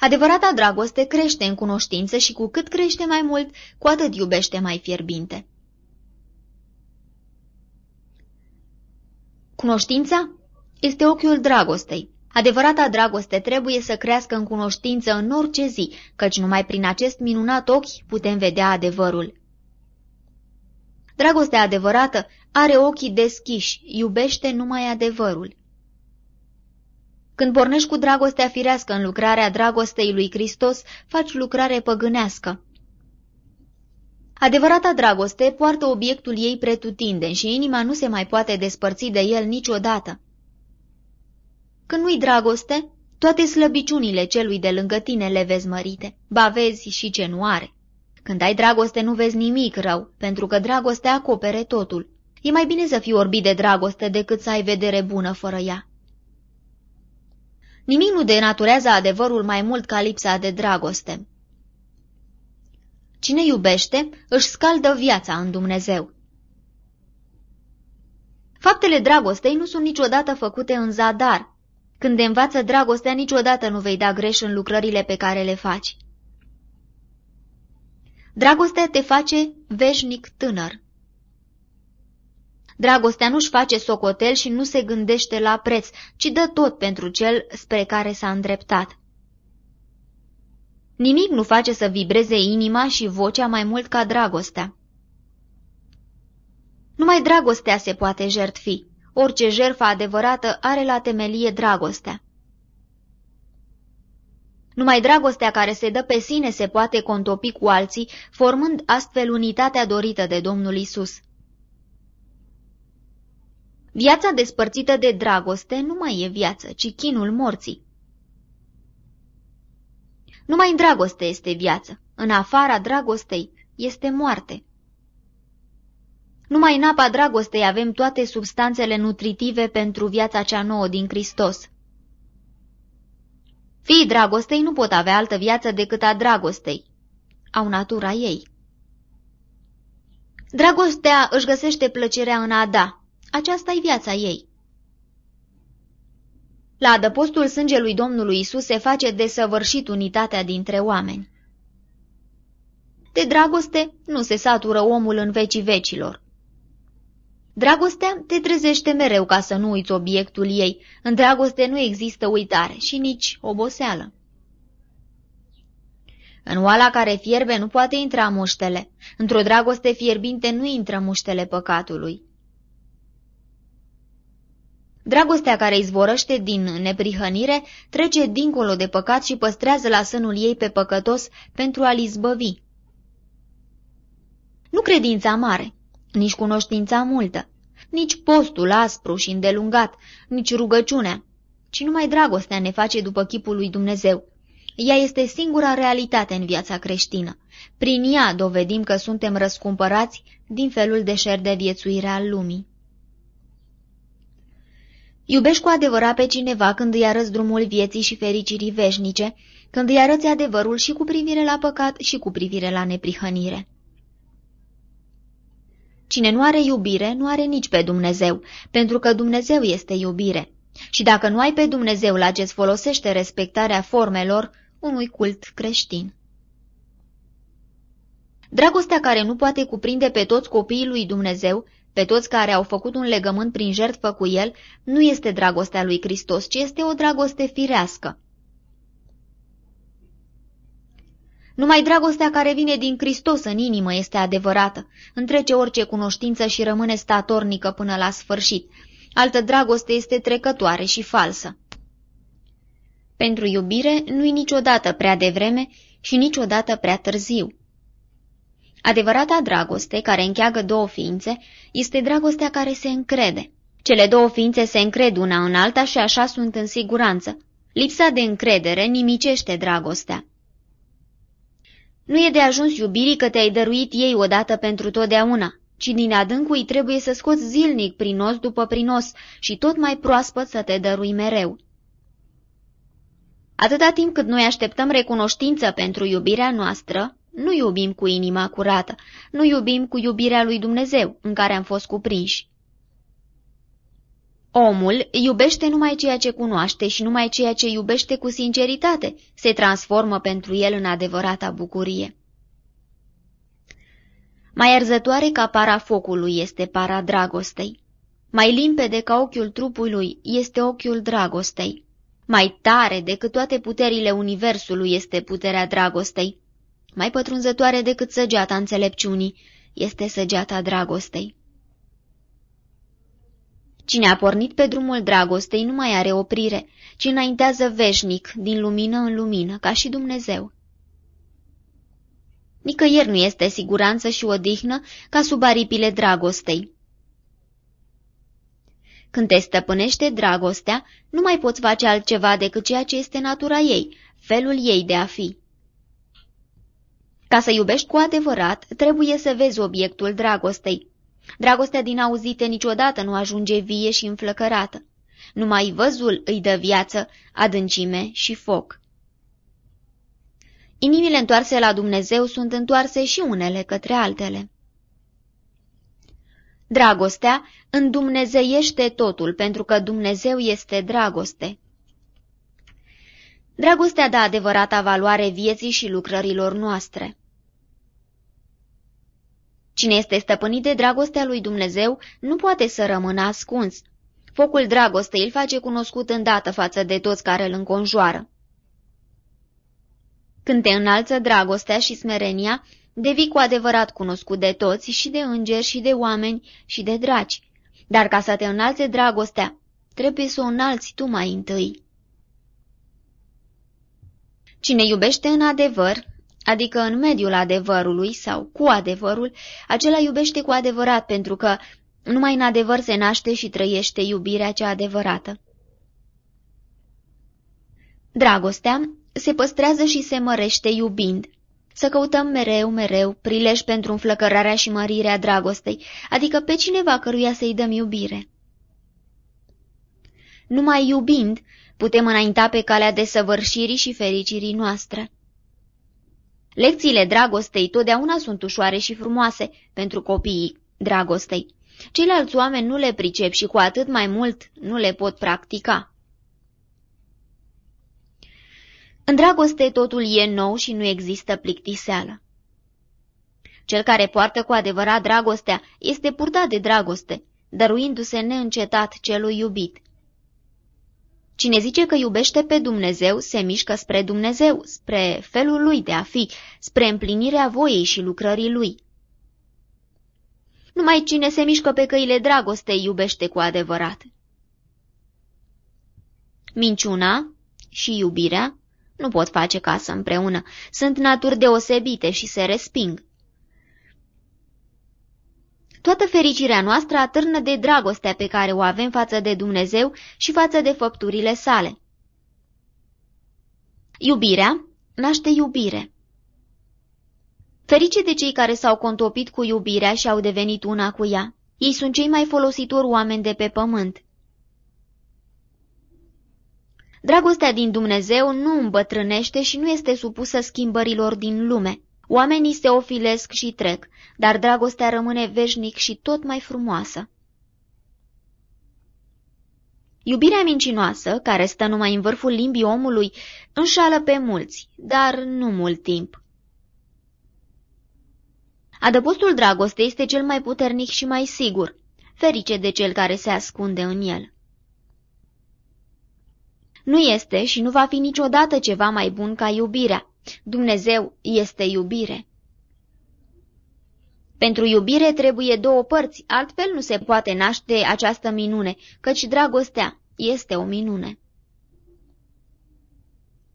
Adevărata dragoste crește în cunoștință și cu cât crește mai mult, cu atât iubește mai fierbinte. Cunoștința este ochiul dragostei. Adevărata dragoste trebuie să crească în cunoștință în orice zi, căci numai prin acest minunat ochi putem vedea adevărul. Dragostea adevărată are ochii deschiși, iubește numai adevărul. Când pornești cu dragostea firească în lucrarea dragostei lui Hristos, faci lucrare păgânească. Adevărata dragoste poartă obiectul ei pretutindeni și inima nu se mai poate despărți de el niciodată. Când nu-i dragoste, toate slăbiciunile celui de lângă tine le vezi mărite, ba vezi și ce nu are. Când ai dragoste nu vezi nimic rău, pentru că dragostea acopere totul. E mai bine să fii orbit de dragoste decât să ai vedere bună fără ea. Nimic nu denaturează adevărul mai mult ca lipsa de dragoste. Cine iubește, își scaldă viața în Dumnezeu. Faptele dragostei nu sunt niciodată făcute în zadar. Când te învață dragostea, niciodată nu vei da greș în lucrările pe care le faci. Dragostea te face veșnic tânăr. Dragostea nu-și face socotel și nu se gândește la preț, ci dă tot pentru cel spre care s-a îndreptat. Nimic nu face să vibreze inima și vocea mai mult ca dragostea. Numai dragostea se poate jertfi. Orice jertfă adevărată are la temelie dragostea. Numai dragostea care se dă pe sine se poate contopi cu alții, formând astfel unitatea dorită de Domnul Isus. Viața despărțită de dragoste nu mai e viață, ci chinul morții. Numai în dragoste este viață, în afara dragostei este moarte. Numai în apa dragostei avem toate substanțele nutritive pentru viața cea nouă din Hristos. Fiii dragostei nu pot avea altă viață decât a dragostei. Au natura ei. Dragostea își găsește plăcerea în a da. Aceasta e viața ei. La adăpostul sângelui Domnului Isus se face desăvârșit unitatea dintre oameni. De dragoste nu se satură omul în vecii vecilor. Dragostea te trezește mereu ca să nu uiți obiectul ei. În dragoste nu există uitare și nici oboseală. În oala care fierbe nu poate intra muștele. Într-o dragoste fierbinte nu intră muștele păcatului. Dragostea care izvorăște din neprihănire trece dincolo de păcat și păstrează la sânul ei pe păcătos pentru a-l izbăvi. Nu credința mare, nici cunoștința multă, nici postul aspru și îndelungat, nici rugăciunea, ci numai dragostea ne face după chipul lui Dumnezeu. Ea este singura realitate în viața creștină. Prin ea dovedim că suntem răscumpărați din felul de șer de viețuire al lumii. Iubești cu adevărat pe cineva când îi arăți drumul vieții și fericirii veșnice, când îi arăți adevărul și cu privire la păcat și cu privire la neprihănire. Cine nu are iubire, nu are nici pe Dumnezeu, pentru că Dumnezeu este iubire. Și dacă nu ai pe Dumnezeu la ce-ți folosește respectarea formelor unui cult creștin. Dragostea care nu poate cuprinde pe toți copiii lui Dumnezeu, pe toți care au făcut un legământ prin jertfă cu el, nu este dragostea lui Hristos, ci este o dragoste firească. Numai dragostea care vine din Hristos în inimă este adevărată, întrece orice cunoștință și rămâne statornică până la sfârșit. Altă dragoste este trecătoare și falsă. Pentru iubire nu-i niciodată prea devreme și niciodată prea târziu. Adevărata dragoste, care încheagă două ființe, este dragostea care se încrede. Cele două ființe se încred una în alta și așa sunt în siguranță. Lipsa de încredere nimicește dragostea. Nu e de ajuns iubirii că te-ai dăruit ei odată pentru totdeauna, ci din adâncul îi trebuie să scoți zilnic prinos după prinos și tot mai proaspăt să te dărui mereu. Atâta timp cât noi așteptăm recunoștință pentru iubirea noastră, nu iubim cu inima curată, nu iubim cu iubirea lui Dumnezeu în care am fost cuprinși. Omul iubește numai ceea ce cunoaște și numai ceea ce iubește cu sinceritate se transformă pentru el în adevărata bucurie. Mai arzătoare ca para focului este para dragostei. Mai limpede ca ochiul trupului este ochiul dragostei. Mai tare decât toate puterile universului este puterea dragostei. Mai pătrunzătoare decât săgeata înțelepciunii este săgeata dragostei. Cine a pornit pe drumul dragostei nu mai are oprire, ci înaintează veșnic, din lumină în lumină, ca și Dumnezeu. Nicăieri nu este siguranță și odihnă ca sub aripile dragostei. Când te stăpânește dragostea, nu mai poți face altceva decât ceea ce este natura ei, felul ei de a fi. Ca să iubești cu adevărat, trebuie să vezi obiectul dragostei. Dragostea din auzite niciodată nu ajunge vie și înflăcărată. Numai văzul îi dă viață, adâncime și foc. Inimile întoarse la Dumnezeu sunt întoarse și unele către altele. Dragostea îndumnezeiește totul, pentru că Dumnezeu este dragoste. Dragostea dă adevărata valoare vieții și lucrărilor noastre. Cine este stăpânit de dragostea lui Dumnezeu nu poate să rămână ascuns. Focul dragostei îl face cunoscut îndată față de toți care îl înconjoară. Când te înalță dragostea și smerenia, devii cu adevărat cunoscut de toți și de îngeri și de oameni și de dragi. Dar ca să te înalțe dragostea, trebuie să o înalți tu mai întâi. Cine iubește în adevăr, adică în mediul adevărului sau cu adevărul, acela iubește cu adevărat pentru că numai în adevăr se naște și trăiește iubirea cea adevărată. Dragostea se păstrează și se mărește iubind. Să căutăm mereu, mereu, prilej pentru înflăcărarea și mărirea dragostei, adică pe cineva căruia să-i dăm iubire. Numai iubind putem înainta pe calea desăvârșirii și fericirii noastre. Lecțiile dragostei totdeauna sunt ușoare și frumoase pentru copiii dragostei. Ceilalți oameni nu le pricep și cu atât mai mult nu le pot practica. În dragoste totul e nou și nu există plictiseală. Cel care poartă cu adevărat dragostea este purtat de dragoste, dăruindu-se neîncetat celui iubit. Cine zice că iubește pe Dumnezeu, se mișcă spre Dumnezeu, spre felul lui de a fi, spre împlinirea voiei și lucrării lui. Numai cine se mișcă pe căile dragostei iubește cu adevărat. Minciuna și iubirea nu pot face casă împreună, sunt naturi deosebite și se resping. Toată fericirea noastră atârnă de dragostea pe care o avem față de Dumnezeu și față de făpturile sale. Iubirea naște iubire. Ferice de cei care s-au contopit cu iubirea și au devenit una cu ea. Ei sunt cei mai folositori oameni de pe pământ. Dragostea din Dumnezeu nu îmbătrânește și nu este supusă schimbărilor din lume. Oamenii se ofilesc și trec, dar dragostea rămâne veșnic și tot mai frumoasă. Iubirea mincinoasă, care stă numai în vârful limbii omului, înșală pe mulți, dar nu mult timp. Adăpostul dragostei este cel mai puternic și mai sigur, ferice de cel care se ascunde în el. Nu este și nu va fi niciodată ceva mai bun ca iubirea. Dumnezeu este iubire. Pentru iubire trebuie două părți, altfel nu se poate naște această minune, căci dragostea este o minune.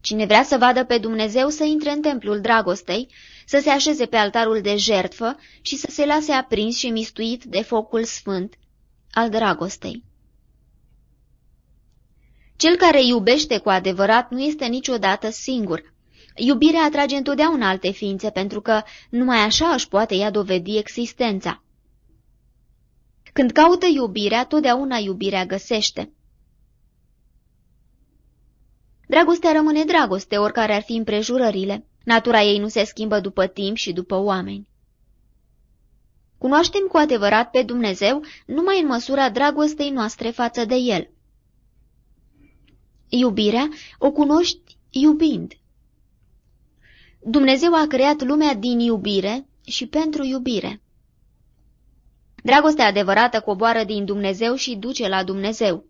Cine vrea să vadă pe Dumnezeu să intre în templul dragostei, să se așeze pe altarul de jertfă și să se lase aprins și mistuit de focul sfânt al dragostei. Cel care iubește cu adevărat nu este niciodată singur. Iubirea atrage întotdeauna alte ființe, pentru că numai așa își poate ea dovedi existența. Când caută iubirea, totdeauna iubirea găsește. Dragostea rămâne dragoste, oricare ar fi împrejurările. Natura ei nu se schimbă după timp și după oameni. Cunoaștem cu adevărat pe Dumnezeu numai în măsura dragostei noastre față de El. Iubirea o cunoști iubind. Dumnezeu a creat lumea din iubire și pentru iubire. Dragostea adevărată coboară din Dumnezeu și duce la Dumnezeu.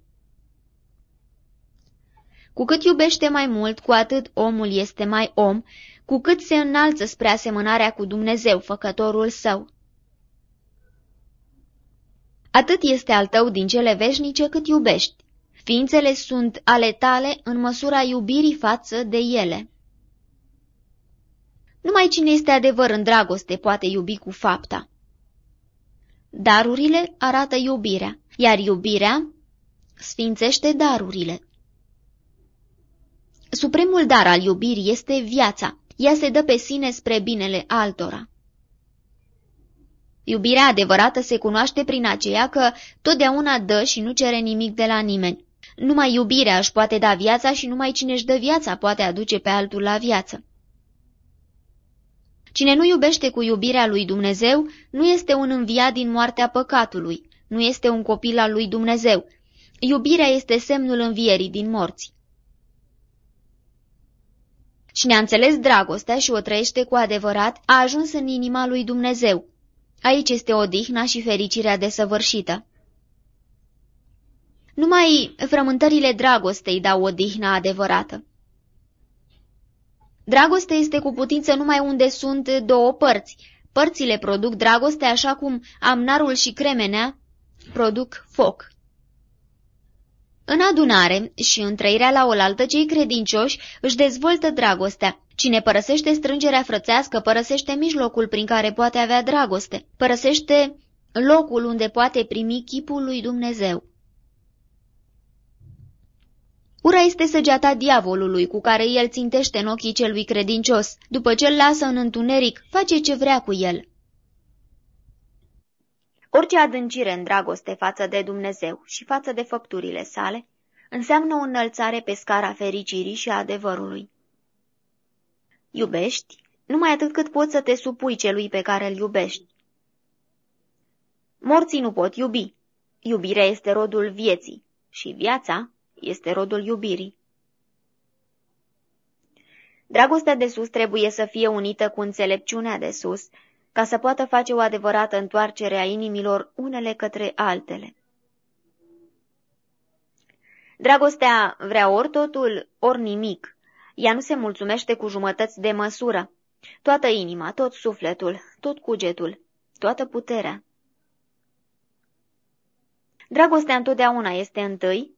Cu cât iubește mai mult, cu atât omul este mai om, cu cât se înalță spre asemănarea cu Dumnezeu, făcătorul său. Atât este al tău din cele veșnice cât iubești. Ființele sunt ale tale în măsura iubirii față de ele. Numai cine este adevăr în dragoste poate iubi cu fapta. Darurile arată iubirea, iar iubirea sfințește darurile. Supremul dar al iubirii este viața. Ea se dă pe sine spre binele altora. Iubirea adevărată se cunoaște prin aceea că totdeauna dă și nu cere nimic de la nimeni. Numai iubirea își poate da viața și numai cine își dă viața poate aduce pe altul la viață. Cine nu iubește cu iubirea lui Dumnezeu nu este un înviat din moartea păcatului, nu este un copil al lui Dumnezeu. Iubirea este semnul învierii din morți. Cine a înțeles dragostea și o trăiește cu adevărat, a ajuns în inima lui Dumnezeu. Aici este odihna și fericirea desăvârșită. Numai frământările dragostei dau odihna adevărată. Dragostea este cu putință numai unde sunt două părți. Părțile produc dragoste așa cum amnarul și cremenea produc foc. În adunare și în trăirea la oaltă, cei credincioși își dezvoltă dragostea. Cine părăsește strângerea frățească, părăsește mijlocul prin care poate avea dragoste, părăsește locul unde poate primi chipul lui Dumnezeu. Ura este săgeata diavolului cu care el țintește în ochii celui credincios. După ce îl lasă în întuneric, face ce vrea cu el. Orice adâncire în dragoste față de Dumnezeu și față de făpturile sale înseamnă o înălțare pe scara fericirii și a adevărului. Iubești numai atât cât poți să te supui celui pe care îl iubești. Morții nu pot iubi. Iubirea este rodul vieții și viața este rodul iubirii. Dragostea de sus trebuie să fie unită cu înțelepciunea de sus, ca să poată face o adevărată întoarcere a inimilor unele către altele. Dragostea vrea ori totul, ori nimic. Ea nu se mulțumește cu jumătăți de măsură. Toată inima, tot sufletul, tot cugetul, toată puterea. Dragostea întotdeauna este întâi,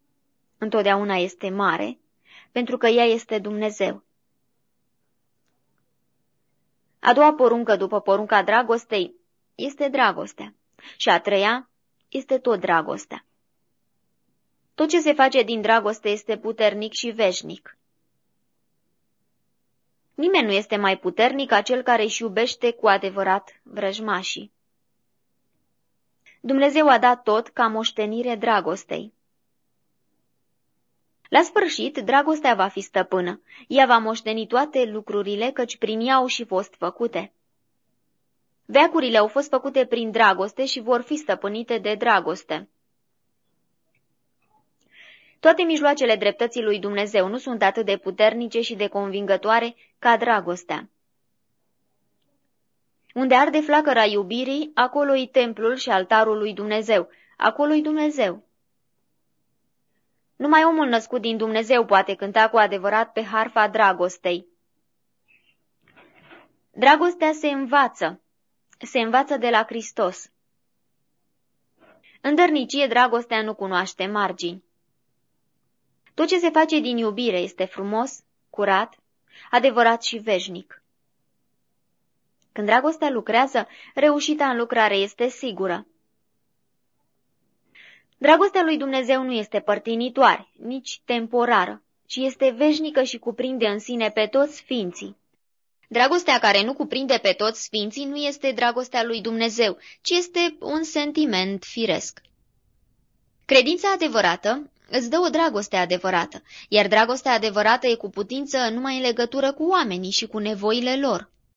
întotdeauna este mare, pentru că ea este Dumnezeu. A doua poruncă după porunca dragostei este dragostea și a treia este tot dragostea. Tot ce se face din dragoste este puternic și veșnic. Nimeni nu este mai puternic ca cel care își iubește cu adevărat vrăjmașii. Dumnezeu a dat tot ca moștenire dragostei. La sfârșit, dragostea va fi stăpână. Ea va moșteni toate lucrurile, căci prin ea au și fost făcute. Veacurile au fost făcute prin dragoste și vor fi stăpânite de dragoste. Toate mijloacele dreptății lui Dumnezeu nu sunt atât de puternice și de convingătoare ca dragostea. Unde arde flacăra iubirii, acolo-i templul și altarul lui Dumnezeu, acolo-i Dumnezeu. Numai omul născut din Dumnezeu poate cânta cu adevărat pe harfa dragostei. Dragostea se învață, se învață de la Hristos. În dărnicie, dragostea nu cunoaște margini. Tot ce se face din iubire este frumos, curat, adevărat și veșnic. Când dragostea lucrează, reușita în lucrare este sigură. Dragostea lui Dumnezeu nu este părtinitoare, nici temporară, ci este veșnică și cuprinde în sine pe toți sfinții. Dragostea care nu cuprinde pe toți sfinții nu este dragostea lui Dumnezeu, ci este un sentiment firesc. Credința adevărată îți dă o dragoste adevărată, iar dragostea adevărată e cu putință numai în legătură cu oamenii și cu nevoile lor.